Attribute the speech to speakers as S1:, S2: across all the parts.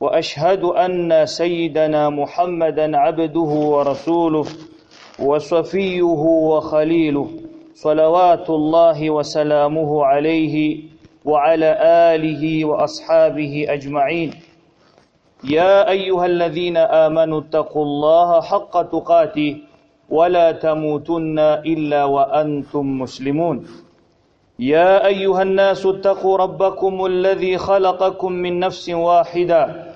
S1: وأشهد أن سيدنا محمدا عبده ورسوله وصفيه وخليله صلوات الله وسلامه عليه وعلى آله وأصحابه أجمعين. يا أيها الذين آمنوا اتقوا الله حق تقاته ولا تموتن إلا وأنتم مسلمون. يا أيها الناس اتقوا ربكم الذي خلقكم من نفس واحدة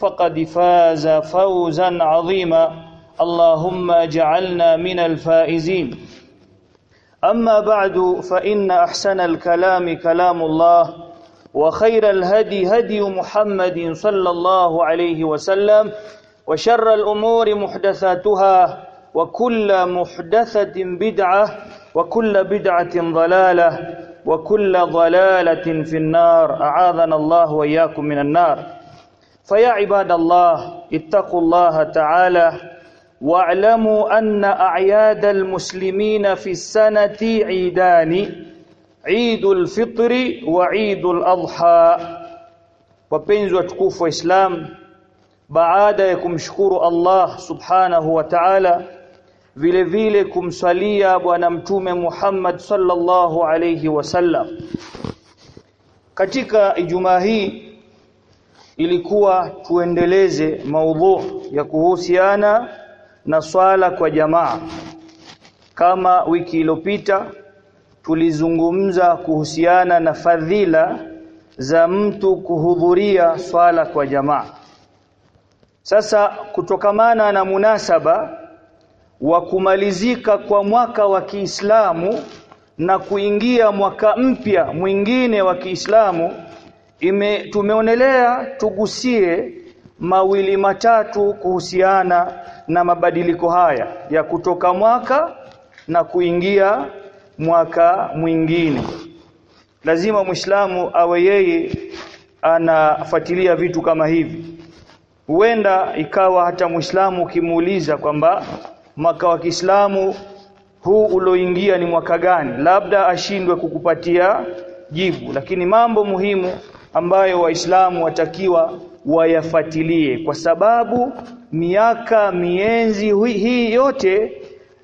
S1: فقد فاز فوزا عظيما. اللهم اجعلنا من الفائزين. أما بعد فإن أحسن الكلام كلام الله وخير الهدي هدي محمد صلى الله عليه وسلم وشر الأمور محدثاتها وكل محدثة بدعة وكل بدعة ضلالة وكل ضلالة في النار. أعاذنا الله وإياكم من النار. فيا عباد الله اتقوا الله تعالى واعلموا ان اعياد المسلمين في السنه عيدان عيد الفطر وعيد الاضحى wapenzi watukufu wa Islam baada ya kumshukuru Allah subhanahu wa ta'ala vile vile kumswalia bwana mtume Muhammad sallallahu alayhi wasallam katika ijumaa hii ilikuwa tuendeleze maudhu ya kuhusiana na swala kwa jamaa. Kama wiki iliyopita tulizungumza kuhusiana na fadhila za mtu kuhudhuria swala kwa jamaa. Sasa kutokamana na munasaba wa kumalizika kwa mwaka wa Kiislamu na kuingia mwaka mpya mwingine wa Kiislamu ime tumeonelea tugusie mawili matatu kuhusiana na mabadiliko haya ya kutoka mwaka na kuingia mwaka mwingine. Lazima muislamu awe yeye anafuatilia vitu kama hivi. Huenda ikawa hata muislamu ukimuuliza kwamba mwaka wa Kiislamu huu ulioingia ni mwaka gani? Labda ashindwe kukupatia jibu lakini mambo muhimu ambayo waislamu watakiwa wayafatilie kwa sababu miaka mienzi hii yote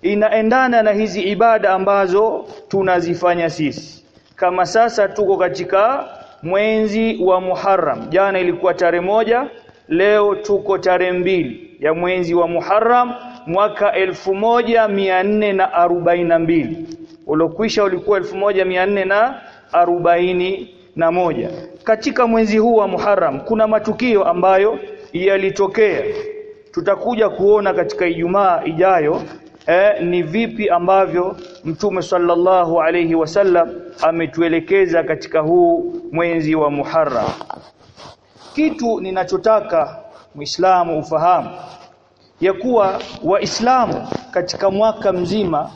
S1: inaendana na hizi ibada ambazo tunazifanya sisi. Kama sasa tuko katika mwenzi wa Muharram. Jana ilikuwa tarehe moja leo tuko tarehe mbili ya mwenzi wa Muharram mwaka 1442 ulokwisha ulikuwa 1440 na moja. Katika mwezi huu wa Muharram kuna matukio ambayo yalitokea. Tutakuja kuona katika Ijumaa ijayo eh, ni vipi ambavyo Mtume sallallahu alayhi wasallam ametuelekeza katika huu mwezi wa Muharram. Kitu ninachotaka Muislamu ufahamu ya kuwa Waislamu katika mwaka mzima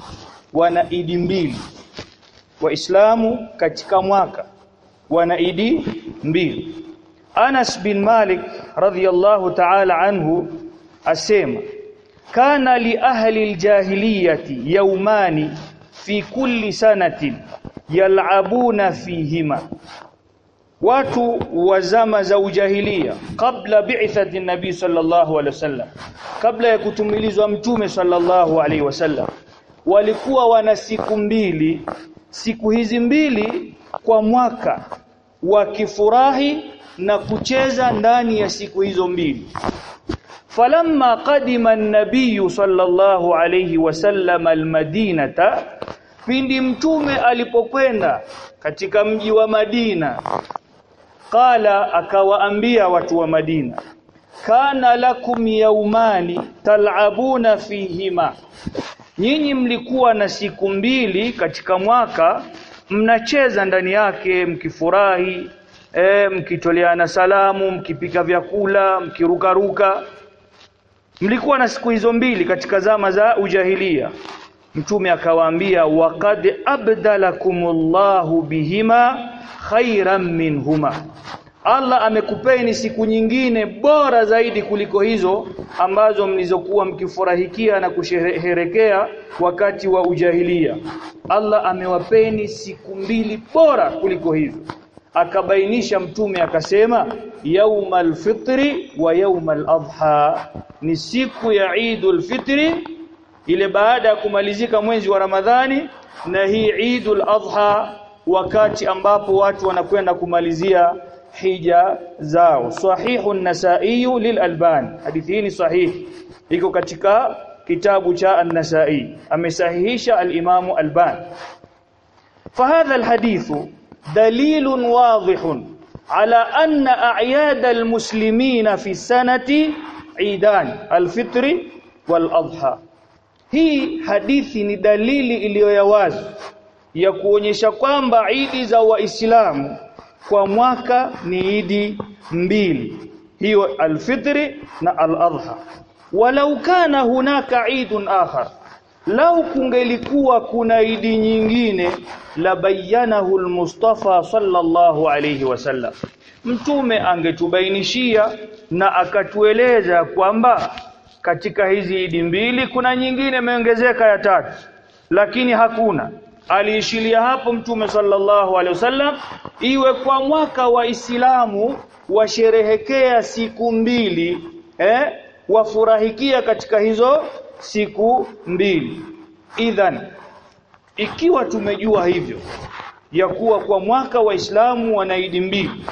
S1: wana idi mbili. Waislamu katika mwaka wana idi mbili. Anas bin Malik radhiyallahu ta'ala anhu asema kana li ahli aljahiliyati yawmani fi kulli sanatin yal'abuna fihima. Watu wa zama za ujahilia kabla bi'thati nabi sallallahu alaihi wasallam kabla ya kutumilizwa mtume sallallahu alaihi wasallam walikuwa wana siku mbili. Siku hizi mbili kwa mwaka wakifurahi na kucheza ndani ya siku hizo mbili. Falamma qadima an-nabiy sallallahu alayhi wasallam al-madinata pindi mtume alipokwenda katika mji wa Madina qala akawaambia watu wa Madina kana lakum yaumani tal'abuna fihima. Nyinyi mlikuwa na siku mbili katika mwaka mnacheza ndani yake mkifurahi e, mkitoleana salamu mkipika vyakula mkirukaruka. Mlikuwa na siku hizo mbili katika zama za ujahilia mtume akawaambia waqad abdalakumullahu bihima khairan minhuma Allah amekupeni siku nyingine bora zaidi kuliko hizo ambazo mlizokuwa mkifurahikia na kusherehekea wakati wa ujahilia Allah amewapeni siku mbili bora kuliko hizo. Akabainisha mtume akasema yaumal fitri wa yaumal adha. Ni siku ya Eidul Fitri ile baada ya kumalizika mwezi wa Ramadhani na hii Eidul Adha wakati ambapo watu wanakwenda kumalizia hija zao sahihu an-nasa'i lil-albani hadithi hii ni sahihi iko katika kitabu cha an-nasa'i amesahihisha al-imamu albani فهذا الحديث دليل واضح على أن أعياد المسلمين في السنة عيدان الفطر والأضحى hii hadithi ni dalili iliyo ya wazi ya kuonyesha kwamba idi za waislamu kwa mwaka ni idi mbili. Hiyo alfitri na aladha. Walau kana hunaka idun akhar. Lau kungelikuwa kuna idi nyingine la bayanahu almustafa sallallahu alayhi wasallam mtume angetubainishia na akatueleza kwamba katika hizi idi mbili kuna nyingine imeongezeka ya tatu. Lakini hakuna aliishilia hapo mtume sallallahu alaihi wasallam iwe kwa mwaka wa Islamu washerehekea siku mbili eh wafurahikia katika hizo siku mbili. Idhan ikiwa tumejua hivyo ya kuwa kwa mwaka wa Islamu wana idi mbili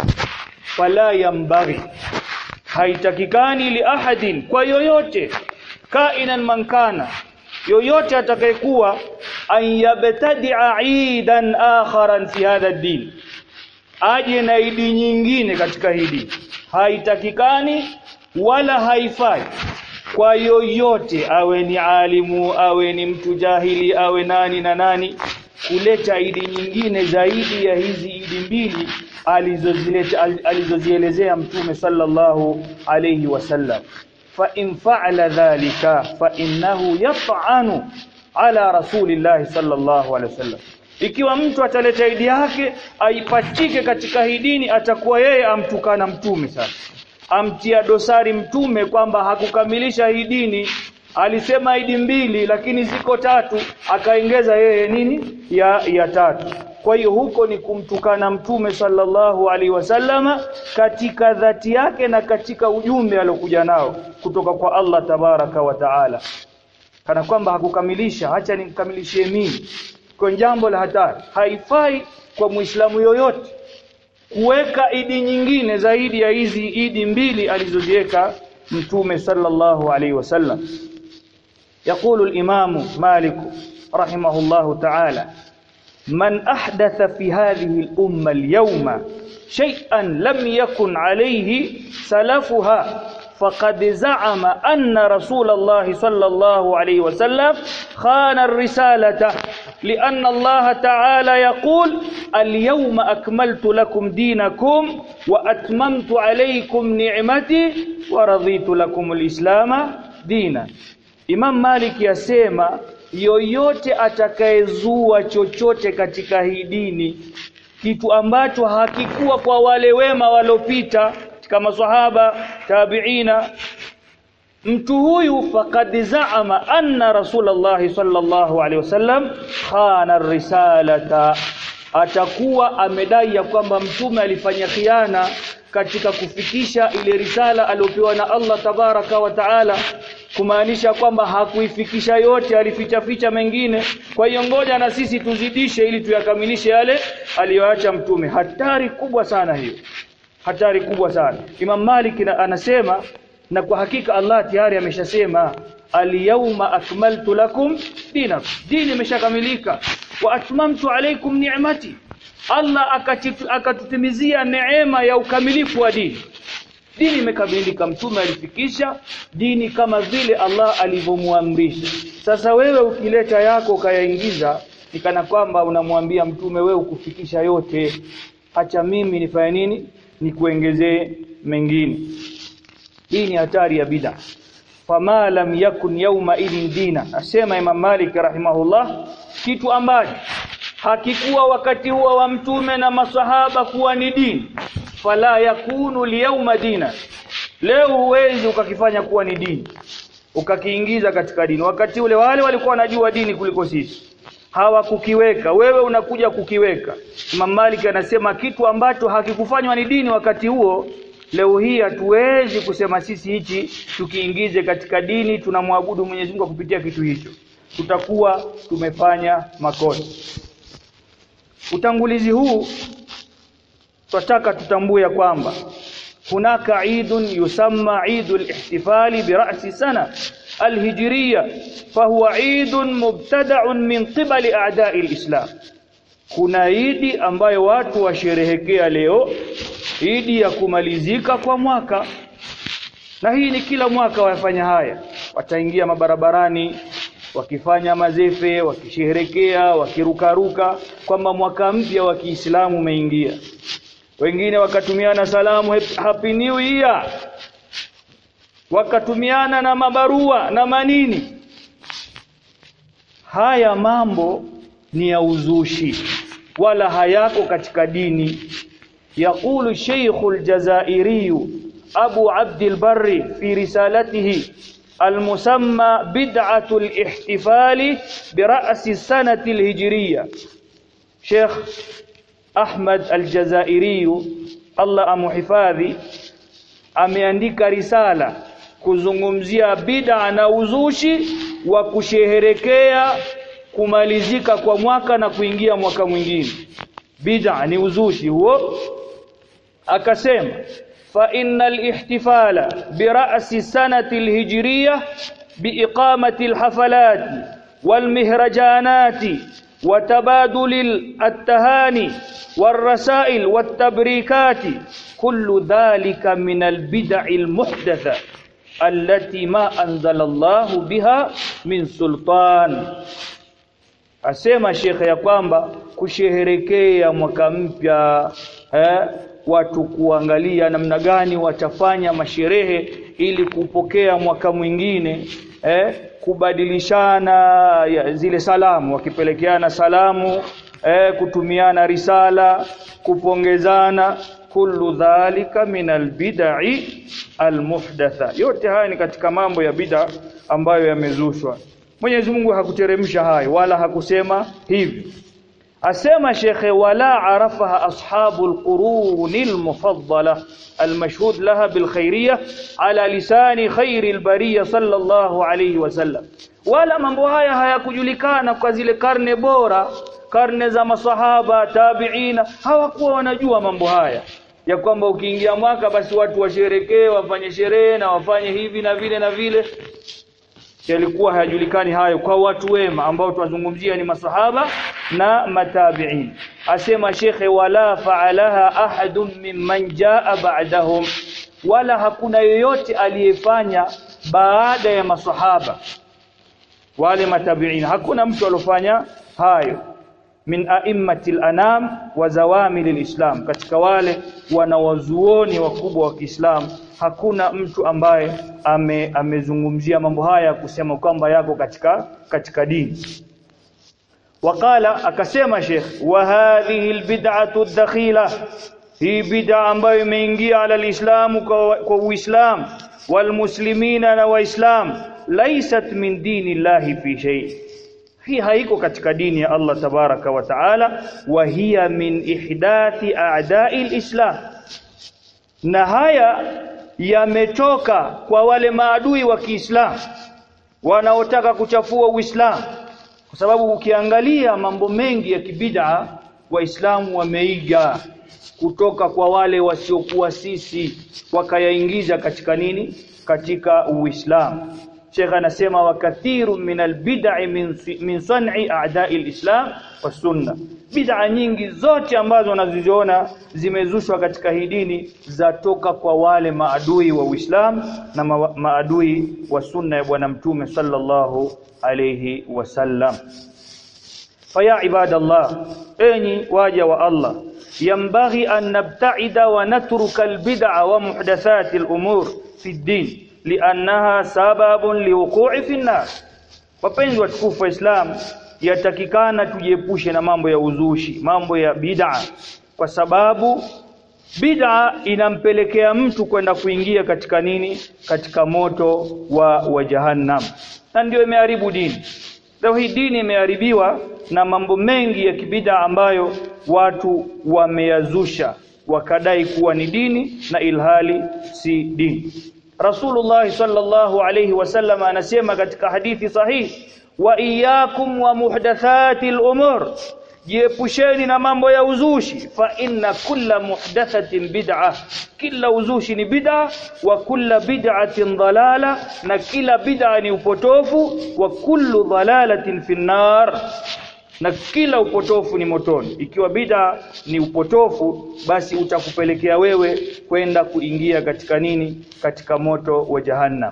S1: fala yambaghi haitakikani li ahadin kwa yoyote kainan mankana yoyote atakayekuwa an yabtadi'a idan akharan fi hadha ad-din aje na idi nyingine katika hili haitakikani wala haifai kwa yoyote awe ni alimu awe ni mtu jahili awe nani na nani kuleta idi nyingine zaidi ya hizi idi mbili alizozileta alizozielezea mtume sallallahu alayhi wasallam fa in fa'ala dhalika fa innahu yat'anu ala rasulillahi sallallahu alaihi wasallam. Ikiwa mtu ataleta idi yake aipachike katika hii dini atakuwa yeye amtukana mtume sasa amtia dosari mtume kwamba hakukamilisha hii dini. Alisema idi mbili lakini ziko tatu. Akaongeza yeye nini? Ya ya tatu. Kwa hiyo huko ni kumtukana mtume sallallahu alaihi wasallama katika dhati yake na katika ujumbe aliokuja nao kutoka kwa Allah tabaraka wa taala kana kwamba hakukamilisha acha nimkamilishie mimi kwa jambo la hatari haifai kwa muislamu yoyote kuweka idi nyingine zaidi ya hizi idi mbili alizoziweka mtume sallallahu alaihi wasallam يقول الإمام مالك رحمه الله تعالى من أحدث في هذه الأمة اليوم شيئا لم يكن عليه سلفها فقد زعم أن رسول الله صلى الله عليه وسلم خان الرسالة لأن الله تعالى يقول اليوم أكملت لكم دينكم وأتممت عليكم نعمتي ورضيت لكم الإسلام دينا Imam Malik yasema yoyote atakayezua chochote katika hii dini kitu ambacho hakikuwa kwa wale wema walopita katika maswahaba tabiina. Mtu huyu faqad zaama anna rasulullah sallallahu alaihi wasallam khana risalata. Atakuwa amedai ya kwamba mtume alifanya khiana katika kufikisha ile risala aliyopewa na Allah tabaraka wa taala kumaanisha kwamba hakuifikisha yote alificha ficha mengine. Kwa hiyo ngoja na sisi tuzidishe ili tuyakamilishe yale aliyoacha mtume. Hatari kubwa sana hiyo hatari kubwa sana. Imam Malik anasema na kwa hakika Allah tayari ameshasema al-yawma akmaltu lakum dinakum. Dini imeshakamilika. Wa atmamtu alaykum ni'mati. Allah akatutimizia neema ya ukamilifu wa dini. Dini imekamilika. Mtume alifikisha dini kama vile Allah alivyomuamrisha sasa wewe ukileta yako ukayaingiza nikana kwamba unamwambia mtume wewe ukufikisha yote. Acha mimi nifanye nini nikuongezee mengine. Hii ni hatari ya bid'a. Fama lam yakun yawma idin dina asema Imam Malik rahimahullah kitu ambacho hakikuwa wakati huo wa mtume na masahaba kuwa ni dini fala yakunu liyawma dina. Leo huwezi ukakifanya kuwa ni dini ukakiingiza katika dini. Wakati ule wale walikuwa wanajua dini kuliko sisi hawakukiweka. Wewe unakuja kukiweka. Imam Malik anasema kitu ambacho hakikufanywa ni dini wakati huo. Leo hii hatuwezi kusema sisi hichi tukiingize katika dini tunamwabudu Mwenyezi Mungu kupitia kitu hicho. Tutakuwa tumefanya makosa. Utangulizi huu twataka tutambue kwamba hunaka idun yusamma idul ihtifali birasi sana alhijriya fahuwa idun mubtada'un min qibali a'da'i alislam. Kuna idi ambayo watu washerehekea leo idi ya kumalizika kwa mwaka. Na hii ni kila mwaka wafanya haya. Wataingia mabarabarani wakifanya mazefe wakisherekea wakirukaruka kwamba mwaka mpya wa Kiislamu umeingia. Wengine wakatumiana salamu happy new year wakatumiana na mabarua na manini haya mambo ni ya uzushi wala hayako katika dini يقول شيخ الجزائري أبو عبد البر في رسالته المسمى بدعة الاحتفال برأس السنة الهجرية شيخ أحمد الجزائري الله أمحفاظي ameandika risala kuzungumzia bid'a na uzushi wa kusherehekea kumalizika kwa mwaka na kuingia mwaka mwingine bid'a ni uzushi huo akasema fa innal ihtifala bi ra'si sanati alhijriyah bi iqamati alhafalati walmihrajanati وتبادل التهاني والرسائل والتبريكات كل ذلك من البدع المحدثة allati ma anzalallahu biha min sultan. Asema shekhe ya kwamba kusheherekea mwaka mpya eh, watu kuangalia namna gani watafanya masherehe ili kupokea mwaka mwingine eh, kubadilishana zile salamu wakipelekeana salamu eh, kutumiana risala kupongezana kullu dhalika min albid'i almuhdatha. Yote haya ni katika mambo ya bid'a ambayo yamezushwa. Mwenyezi Mungu hakuteremsha hayo wala hakusema hivi. Asema shekhe wala arafaha ashabu alqurun almufaddala almashhud laha bilkhairiyah ala lisani khairi albariya sallallahu alayhi wasallam wala mambo haya hayakujulikana kwa zile karne bora karne za masahaba tabiina hawakuwa wanajua mambo haya ya kwamba ukiingia mwaka basi watu washerekee wafanye sherehe na wafanye hivi na vile na vile. Yalikuwa hayajulikani hayo kwa watu wema ambao tunazungumzia ni masahaba na matabi'in. Asema shekhe wala fa'alaha ahadun mimman jaa ba'dahum. Wala hakuna yoyote aliyefanya baada ya masahaba. Wale matabi'in hakuna mtu alofanya hayo min a'immatil anam wa zawamilil islam. Katika wale wanawazuoni wakubwa wa Kiislamu hakuna mtu ambaye ame, amezungumzia mambo haya kusema kwamba yako katika katika dini. Wakala akasema Sheikh wa hadhihi albid'atu ad-dakhila hii bid'a ambayo imeingia ala alislamu kwa, kwa uislamu walmuslimina na waislam laysat min dini llahi fi shay hii haiko katika dini ya Allah tabaraka wa taala. Wa hiya min ihdathi a'da'i alislam na haya yametoka kwa wale maadui wa Kiislamu wanaotaka kuchafua Uislamu. Kwa sababu ukiangalia mambo mengi ya kibid'a waislamu wameiga kutoka kwa wale wasiokuwa sisi wakayaingiza katika nini? Katika Uislamu Sheikh anasema wa kathiru min albid'i min, min san'i a'da'i alislam wa sunna bid'a nyingi zote ambazo unaziziona zimezushwa katika hii dini zatoka kwa wale maadui wa Uislamu na ma maadui wa sunna ya bwana mtume sallallahu alayhi wasallam faya ibadallah enyi waja wa Allah yambaghi an nabta'ida wa natruka albid'a wa muhdathati al'umur fi ad-din li'annaha sababun liwuqu'i finnar wapenzi watukufu wa Islam yatakikana tujiepushe na mambo ya uzushi mambo ya bid'a. Kwa sababu bid'a inampelekea mtu kwenda kuingia katika nini? Katika moto wa wa jahannam. Na ndio imeharibu dini. Leo hii dini imeharibiwa na mambo mengi ya kibida ambayo watu wameyazusha wakadai kuwa ni dini na ilhali si dini Rasulullah sallallahu alayhi wasallam anasema katika hadithi sahihi wa iyyakum wa muhdathatil umur. Jiepusheni na mambo ya uzushi. Fa inna kulla muhdathatin bid'ah. Kila uzushi ni bid'a wa kulla bid'atin dalala na kila bid'a ni upotofu wa kullu dalalatin finnar na kila upotofu ni motoni ikiwa bid'a ni upotofu basi utakupelekea wewe kwenda kuingia katika nini katika moto wa jahannam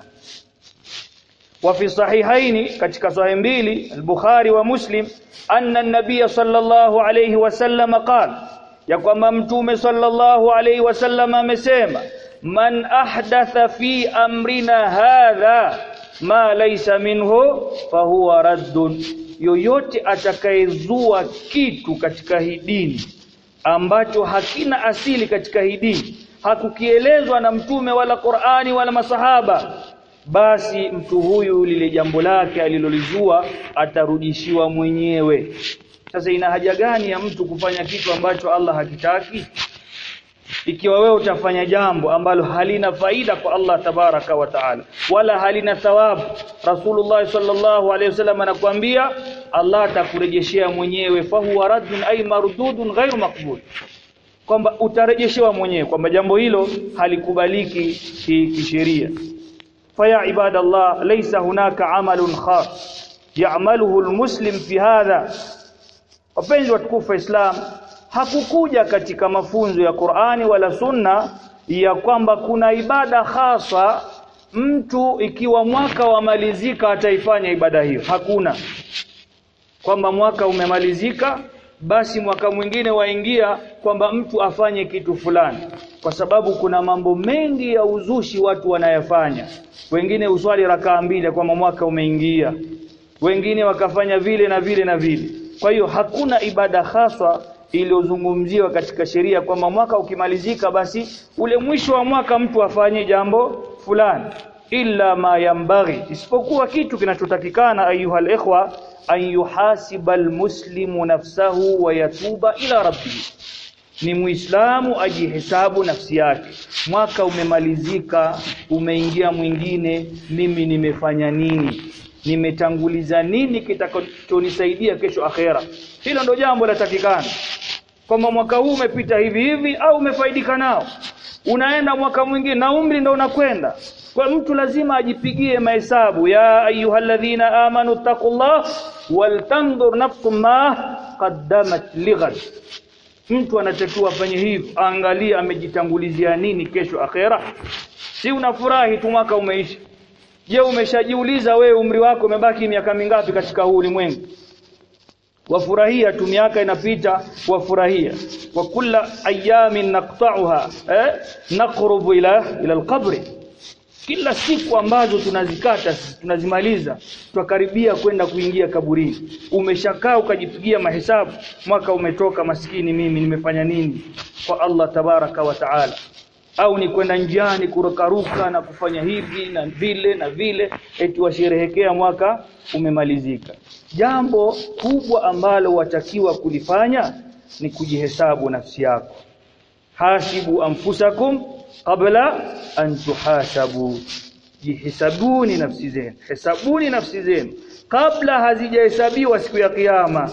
S1: وفي صحيحين katika sahih mbili al-Bukhari wa Muslim anna an-nabiy sallallahu alayhi wasallam qala ya kwamba mtume sallallahu alayhi wasallam amesema man ahdatha fi amrina hadha ma laysa minhu fahuwa raddun. Yoyote atakayezua kitu katika hii dini ambacho hakina asili katika hii dini hakukielezwa na mtume wala Qur'ani wala masahaba basi mtu huyu lile jambo lake alilolizua atarudishiwa mwenyewe. Sasa ina haja gani ya mtu kufanya kitu ambacho Allah hakitaki ikiwa wewe utafanya jambo ambalo halina faida kwa Allah tabaraka wa taala wala halina thawabu Rasulullah sallallahu alaihi wasallam anakuambia Allah atakurejeshea mwenyewe fa huwa raddun ay mardudun ghairu maqbul. Kwamba utarejeshewa mwenyewe kwamba jambo hilo halikubaliki kisheria. Faya ibadallah laysa hunaka amalun khas ya'maluhu almuslim fi hadha. Wapenzi watukufu wa Islam hakukuja katika mafunzo ya Qur'ani wala Sunna ya kwamba kuna ibada hasa mtu ikiwa mwaka wamalizika ataifanya ibada hiyo. Hakuna. Kwamba mwaka umemalizika basi mwaka mwingine waingia kwamba mtu afanye kitu fulani. Kwa sababu kuna mambo mengi ya uzushi watu wanayafanya. Wengine uswali rakaa mbili kwamba mwaka umeingia. Wengine wakafanya vile na vile na vile. Kwa hiyo hakuna ibada haswa iliyozungumziwa katika sheria kwamba mwaka ukimalizika basi ule mwisho wa mwaka mtu afanye jambo fulani. Illa ma yambaghi isipokuwa kitu kinachotakikana ayuhal ikhwa an yuhasiba almuslimu nafsahu wa yatuba ila rabbih ni muislamu ajihesabu nafsi yake. Mwaka umemalizika umeingia mwingine mimi nimefanya nini? Nimetanguliza nini kitakachonisaidia kesho akhera? Hilo ndo jambo latakikana kwamba mwaka huu umepita hivi hivi au umefaidika nao. Unaenda mwaka mwingine na umri ndo unakwenda. Kwa mtu lazima ajipigie mahesabu. Ya ayyuhalladhina amanu taqullah waltanzur nafsum ma qaddamat lighad mtu anatakiwa afanye hivi angalia amejitangulizia nini kesho akhera. Si unafurahi tu mwaka umeisha? Je umeshajiuliza wewe umri wako umebaki miaka mingapi katika huu ulimwengu wafurahia tu miaka inapita wafurahia. Wa kulla ayamin naqta'uha eh naqrubu ila ila alqabri. Kila siku ambazo tunazikata tunazimaliza twakaribia kwenda kuingia kaburini. Umeshakaa ukajipigia mahesabu mwaka umetoka maskini mimi nimefanya nini? Kwa Allah tabaraka wa taala au ni kwenda njiani kurukaruka na kufanya hivi na vile na vile eti washerehekea mwaka umemalizika. Jambo kubwa ambalo watakiwa kulifanya ni kujihesabu nafsi yako. Hasibu anfusakum qabla an tuhasabu jihesabuni nafsi zenu. Hesabuni nafsi zenu. Kabla hazijahesabiwa siku ya kiyama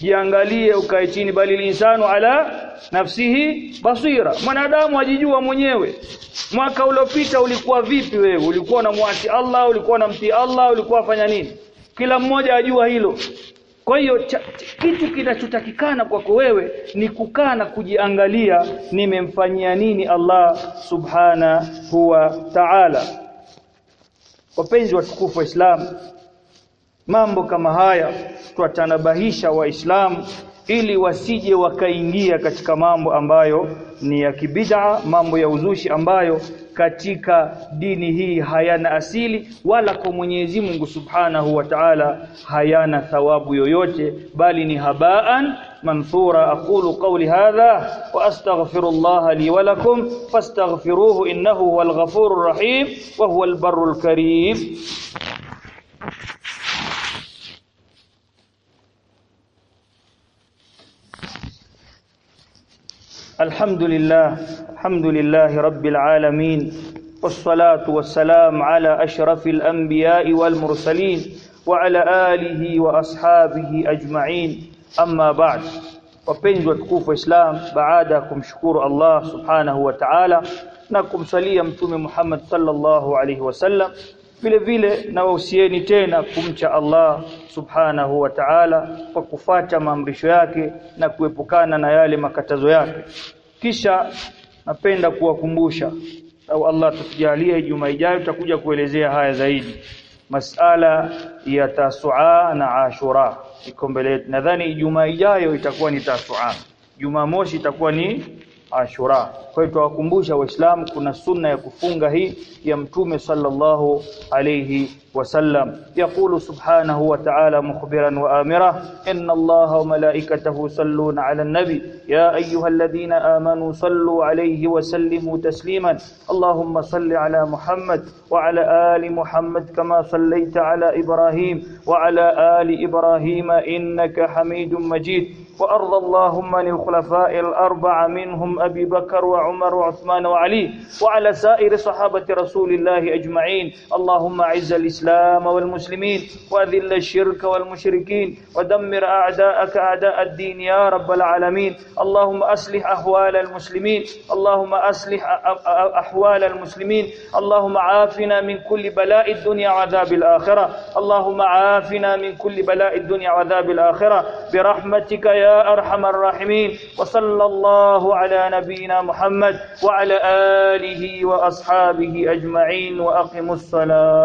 S1: jiangalie ukae chini bali linsanu ala nafsihi basira. Mwanadamu ajijua mwenyewe. Mwaka uliopita ulikuwa vipi wewe? Ulikuwa na unamwasi Allah ulikuwa na mti Allah ulikuwa fanya nini? Kila mmoja ajua hilo. Kwa hiyo kitu kinachotakikana kwako wewe ni kukaa na kujiangalia nimemfanyia nini Allah subhanahu wa ta'ala. Wapenzi wa watukufu wa Islam mambo kama haya twatanabahisha waislamu ili wasije wakaingia katika mambo ambayo ni ya kibid'a mambo ya uzushi ambayo katika dini hii hayana asili wala kwa Mwenyezi Mungu Subhanahu wa Ta'ala hayana thawabu yoyote bali ni habaan manthura. Aqulu qawli hadha wa astaghfirullah li wa lakum fastaghfiruhu innahu huwal ghafurur rahim wa huwal barrul karim الحمد لله الحمد لله رب العالمين والصلاة والسلام على أشرف الأنبياء والمرسلين وعلى آله وأصحابه أجمعين. أما بعد وبنجو تكفو إسلام بعادكم شكور الله سبحانه وتعالى. نكمسليه متوم محمد صلى الله عليه وسلم. Vile vile na wahusieni tena kumcha Allah subhanahu wa ta'ala kwa kufata maamrisho yake na kuepukana na yale makatazo yake. Kisha napenda kuwakumbusha au Allah tutujalie juma ijayo tutakuja kuelezea haya zaidi. Masala ya tasua na ashura. Iko mbele nadhani juma ijayo itakuwa ni tasua. Juma moshi itakuwa ni ashura. Kwa hiyo tuwakumbusha waislamu kuna sunna ya kufunga hii ya mtume sallallahu alayhi وسلم. يقول سبحانه وتعالى مخبرا وآمرا إن الله وملائكته يصلون على النبي. يا أيها الذين آمنوا صلوا عليه وسلموا تسليما. اللهم صل على محمد وعلى آل محمد كما صليت على إبراهيم وعلى آل إبراهيم إنك حميد مجيد. وأرض اللهم للخلفاء الأربع منهم أبي بكر وعمر وعثمان وعلي وعلى سائر صحابة رسول الله أجمعين. اللهم أعز الإسلام والمسلمين وأذل الشرك والمشركين ودمر أعداءك أعداء الدين يا رب العالمين. اللهم أصلح أحوال المسلمين اللهم أصلح أحوال المسلمين. اللهم عافنا من كل بلاء الدنيا وعذاب الآخرة. اللهم عافنا من كل بلاء الدنيا وعذاب الآخرة. برحمتك يا أرحم الراحمين. وصلى الله على نبينا محمد وعلى آله وأصحابه أجمعين وأقم الصلاة.